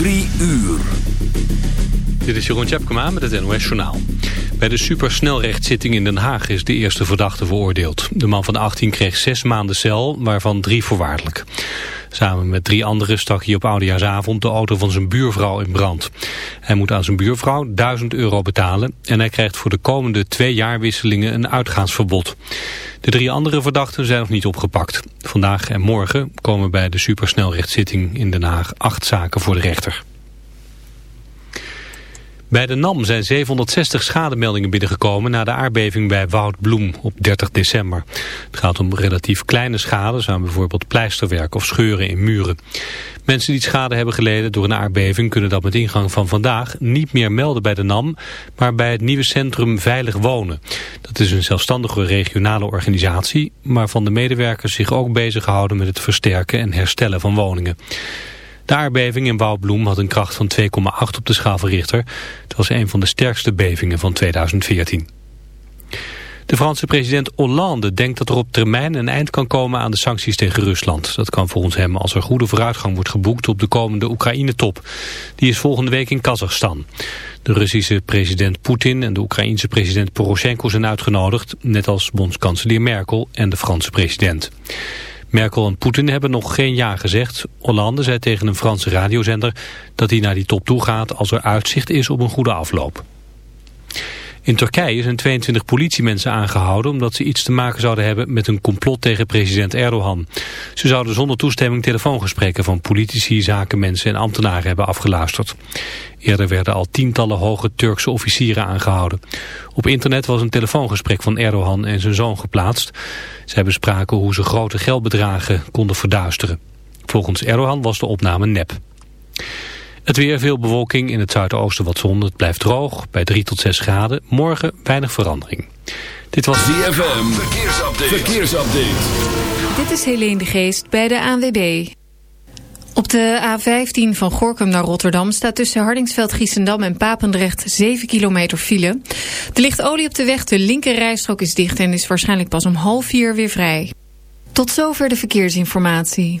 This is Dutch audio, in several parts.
Drie uur. Dit is Jeroen Tjepkema met het NOS Journaal. Bij de supersnelrechtszitting in Den Haag is de eerste verdachte veroordeeld. De man van 18 kreeg zes maanden cel, waarvan drie voorwaardelijk. Samen met drie anderen stak hij op oudejaarsavond de auto van zijn buurvrouw in brand. Hij moet aan zijn buurvrouw 1000 euro betalen en hij krijgt voor de komende twee jaarwisselingen een uitgaansverbod. De drie andere verdachten zijn nog niet opgepakt. Vandaag en morgen komen bij de supersnelrechtszitting in Den Haag acht zaken voor de rechter. Bij de NAM zijn 760 schademeldingen binnengekomen na de aardbeving bij Woudbloem op 30 december. Het gaat om relatief kleine schades aan bijvoorbeeld pleisterwerk of scheuren in muren. Mensen die schade hebben geleden door een aardbeving kunnen dat met ingang van vandaag niet meer melden bij de NAM, maar bij het nieuwe centrum Veilig Wonen. Dat is een zelfstandige regionale organisatie, waarvan de medewerkers zich ook bezighouden met het versterken en herstellen van woningen. De aardbeving in Woudbloem had een kracht van 2,8 op de schaal van Richter. Het was een van de sterkste bevingen van 2014. De Franse president Hollande denkt dat er op termijn een eind kan komen aan de sancties tegen Rusland. Dat kan volgens hem als er goede vooruitgang wordt geboekt op de komende Oekraïne-top. Die is volgende week in Kazachstan. De Russische president Poetin en de Oekraïense president Poroshenko zijn uitgenodigd, net als bondskanselier Merkel en de Franse president. Merkel en Poetin hebben nog geen ja gezegd. Hollande zei tegen een Franse radiozender dat hij naar die top toe gaat als er uitzicht is op een goede afloop. In Turkije zijn 22 politiemensen aangehouden omdat ze iets te maken zouden hebben met een complot tegen president Erdogan. Ze zouden zonder toestemming telefoongesprekken van politici, zakenmensen en ambtenaren hebben afgeluisterd. Eerder werden al tientallen hoge Turkse officieren aangehouden. Op internet was een telefoongesprek van Erdogan en zijn zoon geplaatst. Zij bespraken hoe ze grote geldbedragen konden verduisteren. Volgens Erdogan was de opname nep. Het weer veel bewolking in het zuidoosten wat zon. Het blijft droog bij 3 tot 6 graden. Morgen weinig verandering. Dit was ZFM. Verkeersupdate. Verkeersupdate. Dit is Helene de Geest bij de ANWB. Op de A15 van Gorkum naar Rotterdam staat tussen Hardingsveld, Giessendam en Papendrecht 7 kilometer file. Er ligt olie op de weg, de linker rijstrook is dicht en is waarschijnlijk pas om half vier weer vrij. Tot zover de verkeersinformatie.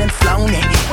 and flown.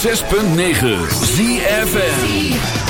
106.9 ZFM.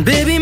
Baby